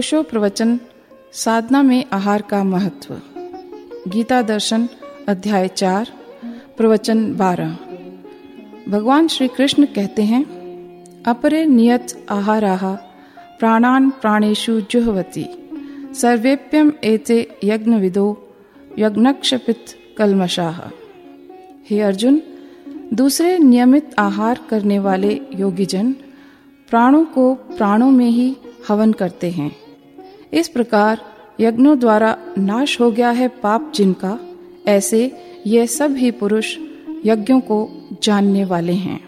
ओशो प्रवचन, साधना में आहार का महत्व। गीता दर्शन, अध्याय चार, प्रवचन बारह। भगवान श्री कृष्ण कहते हैं, अपरे नियत आहाराह प्राणान प्राणेशु जुहवती सर्वेप्यम एते यज्ञ विदो यज्ञक्षपित कलमशाह हे अर्जुन, दूसरे नियमित आहार करने वाले योगीजन, प्राणों को प्राणों में ही हवन करते हैं। इस प्रकार यज्ञों द्वारा नाश हो गया है पाप जिनका, ऐसे ये सब ही पुरुष यज्ञों को जानने वाले हैं।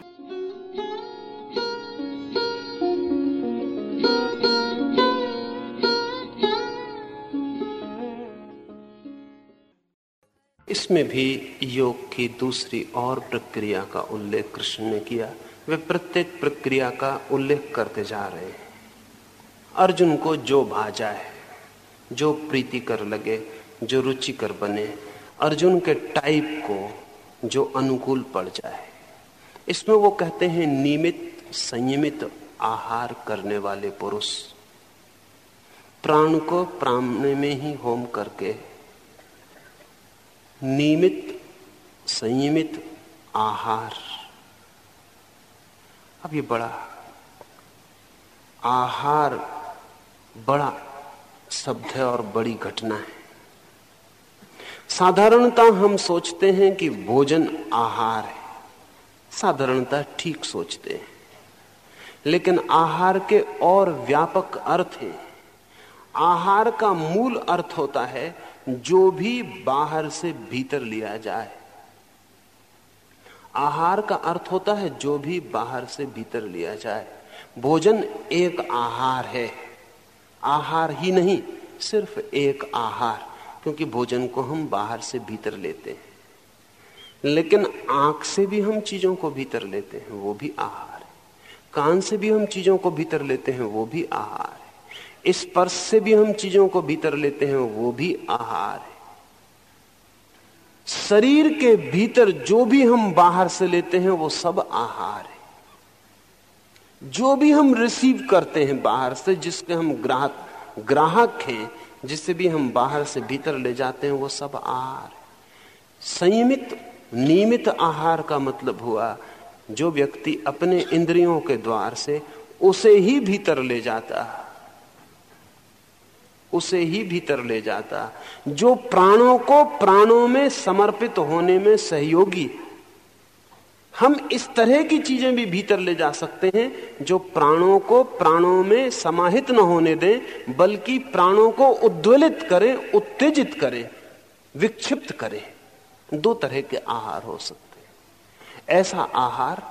इसमें भी योग की दूसरी और प्रक्रिया का उल्लेख कृष्ण ने किया। वे प्रत्येक प्रक्रिया का उल्लेख करते जा रहे हैं। अर्जुन को जो भा जाए जो प्रीति कर लगे, जो रुचिकर बने, अर्जुन के टाइप को जो अनुकूल पड़ जाए। इसमें वो कहते हैं नियमित, संयमित आहार करने वाले पुरुष। प्राण को प्राण में ही होम करके नियमित, संयमित आहार। अब ये बड़ा आहार बड़ा शब्द है और बड़ी घटना है। साधारणता हम सोचते हैं कि भोजन आहार है। साधारणता ठीक सोचते हैं। लेकिन आहार के और व्यापक अर्थ हैं। आहार का मूल अर्थ होता है जो भी बाहर से भीतर लिया जाए। आहार का अर्थ होता है जो भी बाहर से भीतर लिया जाए। भोजन एक आहार है। आहार ही नहीं, सिर्फ़ एक आहार, क्योंकि भोजन को हम बाहर से भीतर लेते हैं। लेकिन आँख से भी हम चीज़ों को भीतर लेते हैं, वो भी आहार है। कान से भी हम चीज़ों को भीतर लेते हैं, वो भी आहार है। स्पर्श से भी हम चीज़ों को भीतर लेते हैं, वो भी आहार है। शरीर के भीतर जो भी हम बाहर से लेते हैं, वो सब आहार है। जो भी हम रिसीव करते हैं बाहर से, जिसके हम ग्राहक ग्राहक हैं जिससे भी हम बाहर से भीतर ले जाते हैं, वो सब आहार संयमित, नियमित आहार का मतलब हुआ, जो व्यक्ति अपने इंद्रियों के द्वार से उसे ही भीतर ले जाता, उसे ही भीतर ले जाता, जो प्राणों को प्राणों में समर्पित होने में सहयोगी हम इस तरह की चीज़ें भी भीतर ले जा सकते हैं जो प्राणों को प्राणों में समाहित न होने दें, बल्कि प्राणों को उद्वेलित करें, उत्तेजित करें, विक्षिप्त करें। दो तरह के आहार हो सकते हैं। ऐसा आहार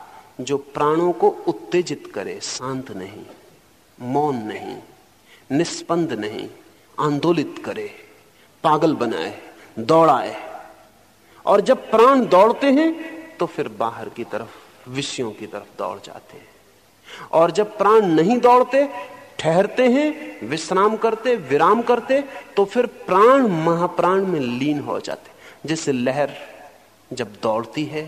जो प्राणों को उत्तेजित करे, शांत नहीं, मौन नहीं निष्पंद नहीं, आंदोलित करे, पागल बनाए, दौड़ाए। और जब प्राण दौड़ते हैं तो फिर बाहर की तरफ़, विषयों की तरफ़ दौड़ जाते हैं। और जब प्राण नहीं दौड़ते, ठहरते हैं, विश्राम करते, विराम करते तो फिर प्राण महाप्राण में लीन हो जाते जैसे लहर जब दौड़ती है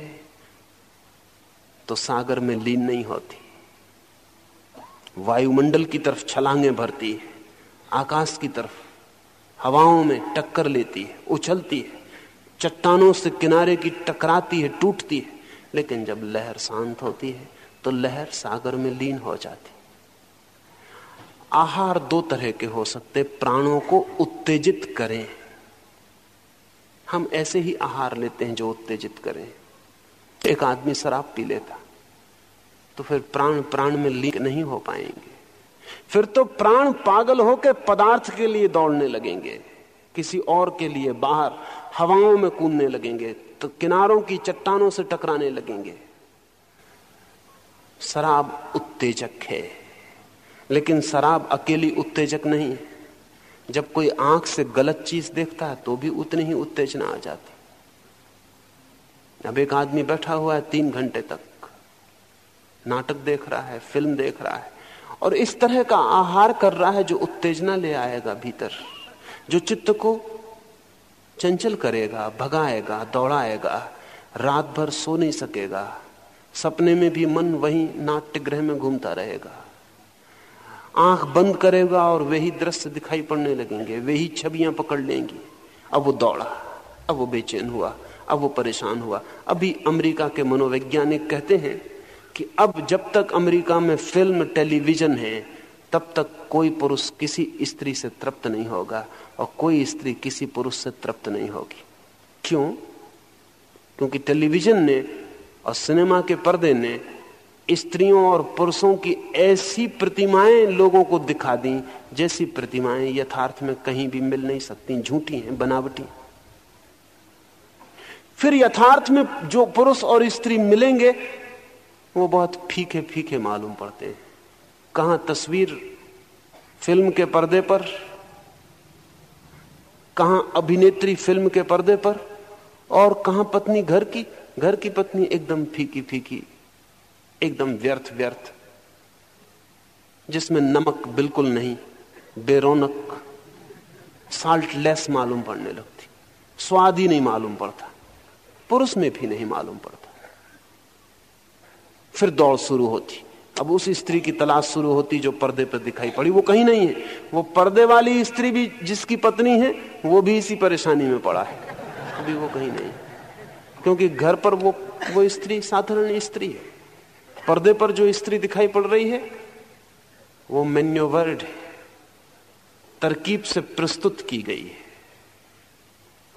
तो सागर में लीन नहीं होती। वायुमंडल की तरफ़ छलांगे भरती है, आकाश की तरफ़ हवाओं में टक्कर लेती है, उछलती है। चट्टानों से किनारे की टकराती है, टूटती है। लेकिन जब लहर शांत होती है तो लहर सागर में लीन हो जाती आहार दो तरह के हो सकते प्राणों को उत्तेजित करें। हम ऐसे ही आहार लेते हैं जो उत्तेजित करें। एक आदमी शराब पी लेता तो फिर प्राण प्राण में लीन नहीं हो पाएँगे। फिर तो प्राण पागल होकर पदार्थ के लिए दौड़ने लगेंगे। किसी और के लिए बाहर हवाओं में कूदने लगेंगे तो किनारों की चट्टानों से टकराने लगेंगे। शराब उत्तेजक है, लेकिन शराब अकेली उत्तेजक नहीं। जब कोई आँख से गलत चीज़ देखता है तो भी उतनी ही उत्तेजना आ जाती। अब एक आदमी बैठा हुआ है तीन घंटे तक। नाटक देख रहा है, फ़िल्म देख रहा है, और इस तरह का आहार कर रहा है जो उत्तेजना ले आएगा भीतर, जो चित्त को चंचल करेगा, भगाएगा, दौड़ाएगा, रात भर सो नहीं सकेगा, सपने में भी मन वही नाट्य ग्रह में घूमता रहेगा। आँख बंद करेगा और वही दृश्य दिखाई पड़ने लगेंगे, वही छवियाँ पकड़ लेंगी। अब वो दौड़ा, अब वो बेचैन हुआ, अब वो परेशान हुआ। अभी अमेरिका के मनोवैज्ञानिक कहते हैं कि अब जब तक अमेरिका में फ़िल्म, टेलीविज़न है, तब तक कोई पुरुष किसी स्त्री से तृप्त नहीं होगा। और कोई स्त्री किसी पुरुष से तृप्त नहीं होगी। क्यों? क्योंकि टेलीविज़न ने और सिनेमा के पर्दे ने स्त्रियों और पुरुषों की ऐसी प्रतिमाएँ लोगों को दिखा दी, जैसी प्रतिमाएँ यथार्थ में कहीं भी मिल नहीं सकती, झूठी हैं, बनावटी। फिर यथार्थ में जो पुरुष और स्त्री मिलेंगे, वो बहुत फीके फीके मालूम पड़ते हैं। कहाँ तस्वीर फ़िल्म के पर्दे पर कहाँ अभिनेत्री फ़िल्म के पर्दे पर और कहाँ पत्नी घर की घर की पत्नी एकदम फीकी फीकी, एकदम व्यर्थ व्यर्थ, जिसमें नमक बिल्कुल नहीं, बेरोनक साल्ट लेस मालूम पड़ने लगती, स्वाद ही नहीं मालूम पड़ता, पुरुष में भी नहीं मालूम पड़ता। फिर दौड़ शुरू होती। अब उस स्त्री की तलाश शुरू होती जो पर्दे पर दिखाई पड़ी, वो कहीं नहीं है। वो पर्दे वाली स्त्री भी जिसकी पत्नी है, वो भी इसी परेशानी में पड़ा है। अभी वो कहीं नहीं। क्योंकि घर पर वो वो स्त्री साधारण स्त्री है। पर्दे पर जो स्त्री दिखाई पड़ रही है, वो मेन्योवर्ड है। तरकीब से प्रस्तुत की गई है।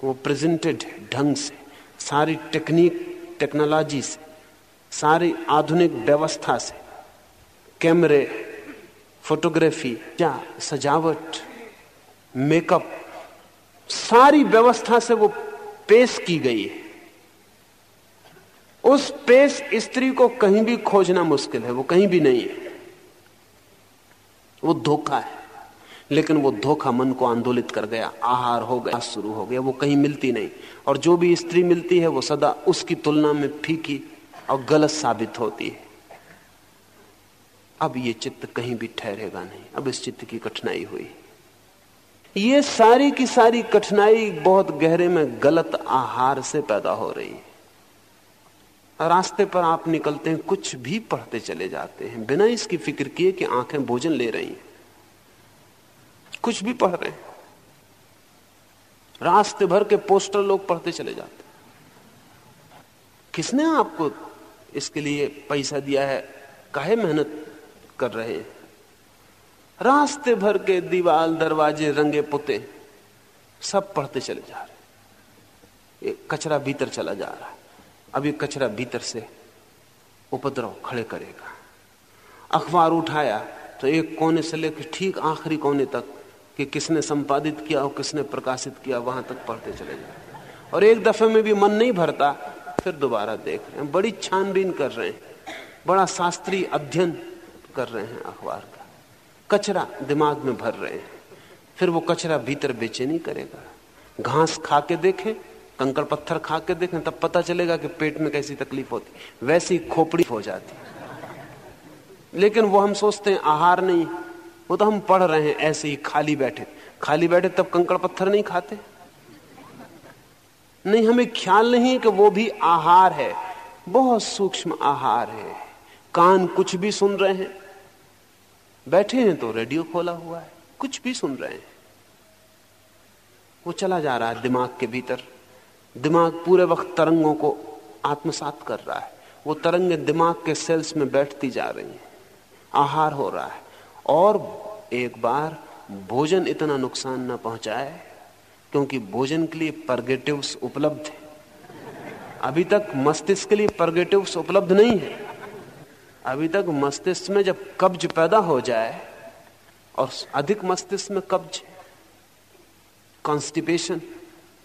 वो प्रेजेंटेड ढंग से। सारी टेक्निक, टेक्नोलॉजी से, सारी आधुनिक व्यवस्था से। कैमरे, फोटोग्राफी, या सजावट, मेकअप, सारी व्यवस्था से वो पेश की गई है। उस पेश स्त्री को कहीं भी खोजना मुश्किल है, वो कहीं भी नहीं है। वो धोखा है, लेकिन वो धोखा मन को आंदोलित कर गया, आहार हो गया, शुरू हो गया, वो कहीं मिलती नहीं। और जो भी स्त्री मिलती है, वो सदा उसकी तुलना में फीकी और गलत साबित होती है। अब ये चित्त कहीं भी ठहरेगा नहीं। अब इस चित्त की कठिनाई हुई। ये सारी की सारी कठिनाई बहुत गहरे में गलत आहार से पैदा हो रही है। रास्ते पर आप निकलते हैं, कुछ भी पढ़ते चले जाते हैं। बिना इसकी फ़िक्र किए कि आँखें भोजन ले रही हैं। कुछ भी पढ़ रहे हैं। रास्ते भर के पोस्टर लोग पढ़ते चले जाते किसने आपको इसके लिए पैसा दिया है? काहे मेहनत कर रहे रास्ते भर के दीवाल, दरवाजे, रंगे पुते सब पढ़ते चले जा रहे ये कचरा भीतर चला जा रहा है। ये कचरा भीतर से उपद्रव खड़े करेगा। अखबार उठाया तो एक कोने से लेकर ठीक आखिरी कोने तक कि किसने संपादित किया और किसने प्रकाशित किया, वहाँ तक पढ़ते चले जाए और एक दफे में भी मन नहीं भरता, फिर दोबारा देख रहे हैं। बड़ी छानबीन कर रहे हैं। बड़ा शास्त्रीय अध्ययन कर रहे हैं अखबार का। कचरा दिमाग में भर रहे हैं। फिर वो कचरा भीतर बेचैनी करेगा। घास खा के देखें, कंकड़ पत्थर खा के देखें, तब पता चलेगा कि पेट में कैसी तकलीफ़ होती। वैसी खोपड़ी हो जाती। लेकिन वो हम सोचते हैं, आहार नहीं। वो तो हम पढ़ रहे हैं, ऐसे ही खाली बैठे। खाली बैठे तब कंकड़ पत्थर नहीं खाते। नहीं, हमें ख्याल नहीं कि वो भी आहार है। बहुत सूक्ष्म आहार है। कान कुछ भी सुन रहे हैं। बैठे हैं तो रेडियो खोला हुआ है, कुछ भी सुन रहे हैं। वो चला जा रहा है दिमाग के भीतर। दिमाग पूरे वक्त तरंगों को आत्मसात कर रहा है। वो तरंगे दिमाग के सेल्स में बैठती जा रही हैं। आहार हो रहा है। और एक बार भोजन इतना नुकसान ना पहुँचाए, क्योंकि भोजन के लिए परगेटिव्स उपलब्ध है। अभी तक मस्तिष्क के लिए परगेटिव्स उपलब्ध नहीं है। अभी तक मस्तिष्क में जब कब्ज पैदा हो जाए, और अधिक मस्तिष्क में कब्ज कॉन्स्टिपेशन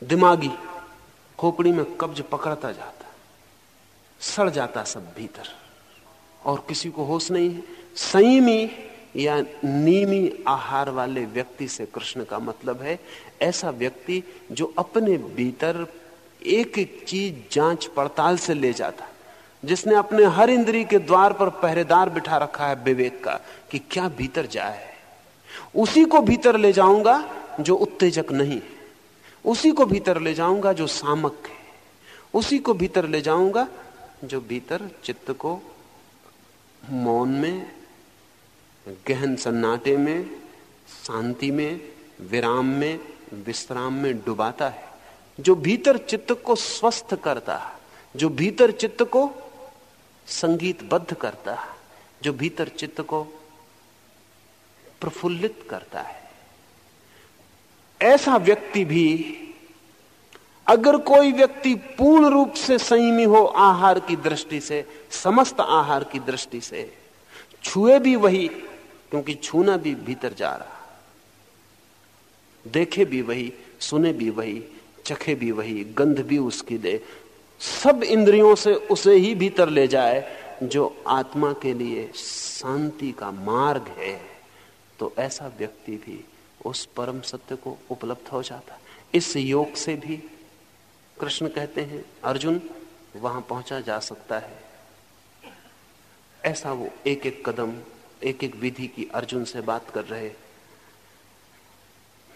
दिमागी खोपड़ी में कब्ज पकड़ता जाता, सड़ जाता सब भीतर, और किसी को होश नहीं है। संयमी या नीमी आहार वाले व्यक्ति से कृष्ण का मतलब है, ऐसा व्यक्ति जो अपने भीतर एक एक चीज़ जाँच पड़ताल से ले जाता जिसने अपने हर इंद्री के द्वार पर पहरेदार बिठा रखा है विवेक का, कि क्या भीतर जाए। उसी को भीतर ले जाऊँगा जो उत्तेजक नहीं है। उसी को भीतर ले जाऊँगा जो सामक है। उसी को भीतर ले जाऊँगा जो भीतर चित्त को मौन में, गहन सन्नाटे में, शांति में, विराम में, विश्राम में डुबाता है। जो भीतर चित्त को स्वस्थ करता है जो भीतर चित्त को संगीतबद्ध करता है, जो भीतर चित्त को प्रफुल्लित करता है। ऐसा व्यक्ति भी, अगर कोई व्यक्ति पूर्ण रूप से संयमी हो आहार की दृष्टि से, समस्त आहार की दृष्टि से, छुए भी वही, क्योंकि छूना भी भीतर जा रहा। देखे भी वही, सुने भी वही, चखे भी वही, गंध भी उसकी दे। सब इंद्रियों से उसे ही भीतर ले जाए, जो आत्मा के लिए शांति का मार्ग है। तो ऐसा व्यक्ति भी उस परम सत्य को उपलब्ध हो जाता। इस योग से भी कृष्ण कहते हैं, अर्जुन, वहाँ पहुँचा जा सकता है। ऐसा वो एक एक कदम एक एक विधि की अर्जुन से बात कर रहे।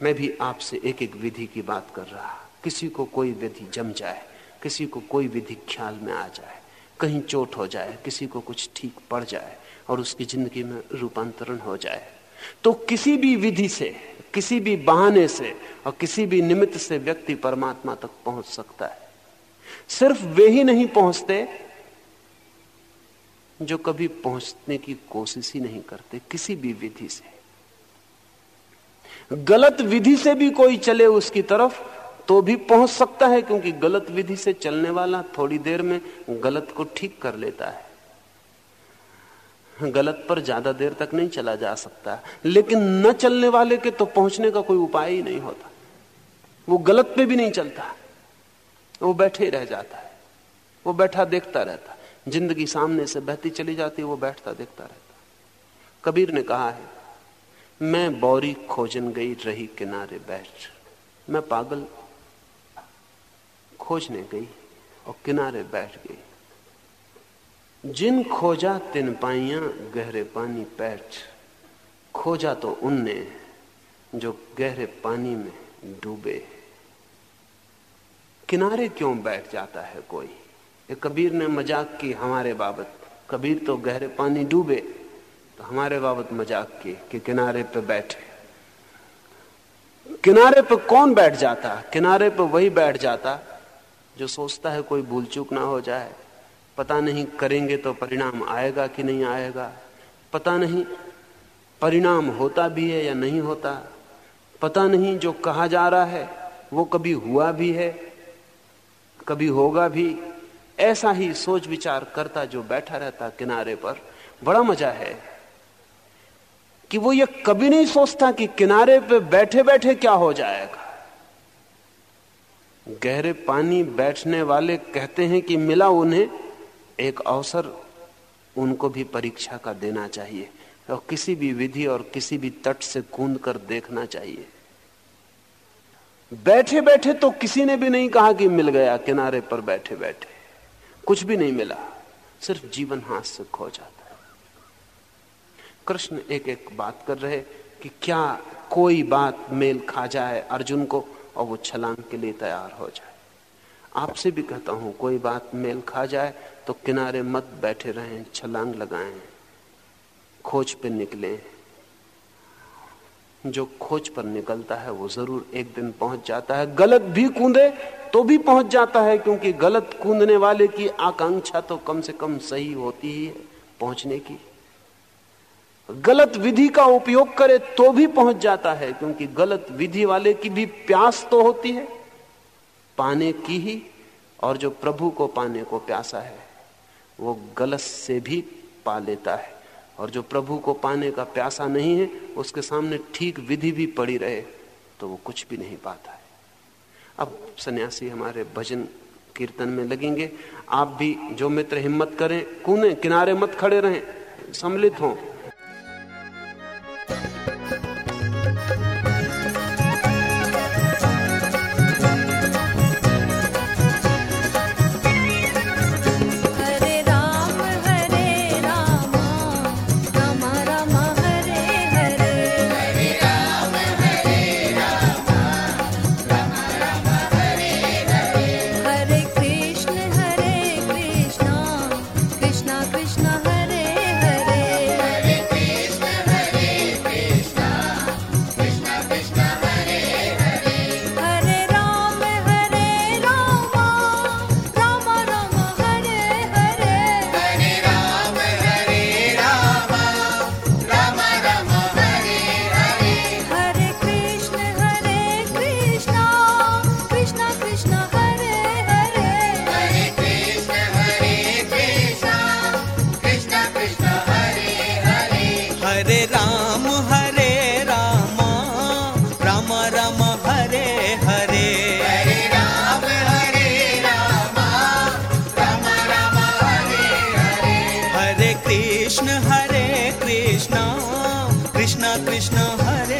मैं भी आपसे एक एक विधि की बात कर रहा। किसी को कोई विधि जम जाए। किसी को कोई विधि ख्याल में आ जाए, कहीं चोट हो जाए, किसी को कुछ ठीक पड़ जाए और उसकी ज़िंदगी में रूपांतरण हो जाए तो किसी भी विधि से, किसी भी बहाने से और किसी भी निमित्त से व्यक्ति परमात्मा तक पहुँच सकता है। सिर्फ़ वे ही नहीं पहुँचते जो कभी पहुँचने की कोशिश ही नहीं करते किसी भी विधि से। गलत विधि से भी कोई चले उसकी तरफ़ तो भी पहुँच सकता है क्योंकि गलत विधि से चलने वाला थोड़ी देर में गलत को ठीक कर लेता है। गलत पर ज़्यादा देर तक नहीं चला जा सकता। लेकिन न चलने वाले के तो पहुँचने का कोई उपाय ही नहीं होता। वो गलत पे भी नहीं चलता। वो बैठे ही रह जाता है। वो बैठा देखता रहता। ज़िंदगी सामने से बहती चली जाती है, वो बैठता देखता रहता। कबीर ने कहा है, मैं बौरी खोजन गई रही किनारे बैठ। मैं पागल खोजने गई और किनारे बैठ गई। जिन खोजा तिन पाइया गहरे पानी पैठ, खोजा तो उनने जो गहरे पानी में डूबे। किनारे क्यों बैठ जाता है कोई? ये कबीर ने मज़ाक की, हमारे बाबत कबीर तो गहरे पानी डूबे तो हमारे बाबत मज़ाक की कि किनारे पे बैठे। किनारे पे कौन बैठ जाता? किनारे पे वही बैठ जाता जो सोचता है कोई भूल चूक ना हो जाए, पता नहीं करेंगे तो परिणाम आएगा कि नहीं आएगा। पता नहीं परिणाम होता भी है या नहीं होता। पता नहीं जो कहा जा रहा है, वो कभी हुआ भी है, कभी होगा भी। ऐसा ही सोच विचार करता जो बैठा रहता किनारे पर। बड़ा मज़ा है कि वो ये कभी नहीं सोचता कि किनारे पे बैठे बैठे क्या हो जाएगा। गहरे पानी बैठने वाले कहते हैं कि मिला उन्हें, एक अवसर उनको भी परीक्षा का देना चाहिए और किसी भी विधि और किसी भी तट से कूद कर देखना चाहिए। बैठे बैठे तो किसी ने भी नहीं कहा कि मिल गया, किनारे पर बैठे बैठे। कुछ भी नहीं मिला, सिर्फ़ जीवन हाथ से खो जाता कृष्ण एक एक बात कर रहे कि क्या कोई बात मेल खा जाए अर्जुन को? और वो छलांग के लिए तैयार हो जाए। आपसे भी कहता हूँ, कोई बात मेल खा जाए तो किनारे मत बैठे रहें, छलांग लगाएँ, खोज पे निकले। जो खोज पर निकलता है वो ज़रूर एक दिन पहुँच जाता है। गलत भी कूदे तो भी पहुँच जाता है, क्योंकि गलत कूदने वाले की आकांक्षा तो कम से कम सही होती ही है पहुँचने की। गलत विधि का उपयोग करे तो भी पहुँच जाता है, क्योंकि गलत विधि वाले की भी प्यास तो होती है, पाने की ही, और जो प्रभु को पाने को प्यासा है, वो गलत से भी पा लेता है। और जो प्रभु को पाने का प्यासा नहीं है, उसके सामने ठीक विधि भी पड़ी रहे तो वो कुछ भी नहीं पाता है। अब सन्यासी हमारे भजन कीर्तन में लगेंगे। आप भी जो मित्र हिम्मत करें कूने किनारे मत खड़े रहें, सम्मिलित हों। कृष्ण कृष्ण हरे